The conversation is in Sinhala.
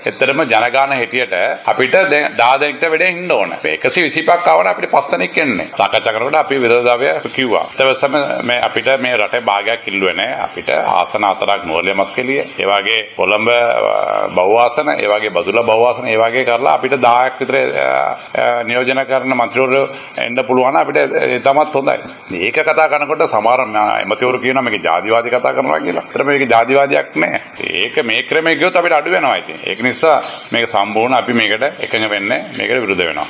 එතරම ජනගාන හිටියට අපිට දැන් දාදෙනෙක්ට වැඩේ ඉන්න ඕන. 125ක් ආවන අපිට පස්සනෙක් එන්නේ. සාකච්ඡා කරනකොට අපි විරෝධතාවය කිව්වා. ඊට පස්සේ මේ අපිට මේ රටේ භාගයක් ඉල්ලුවේ නැහැ. අපිට ආසන හතරක් නුවරඑළිය මස්කෙලිය, ඒ වගේ කොළඹ බහුආසන, ඒ වගේ බදුල්ල බහුආසන, ඒ වගේ කරලා අපිට 10ක් විතර නියෝජන කරන මන්ත්‍රීවරු එන්න පුළුවන් අපිට තමත් හොඳයි. මේක කතා කරනකොට සමහර එමතිවරු කියනවා මේක ජාතිවාදී කතා කරනවා කියලා. ඒතර මේක ජාතිවාදයක් නෑ. ඒක මේ ක්‍රමයේ ගියොත් අපිට අඩු වෙනවා ඉතින්. ඒක නිසා මේක සම්පූර්ණ අපි මේකට එකඟ වෙන්නේ මේකට විරුද්ධ වෙනවා.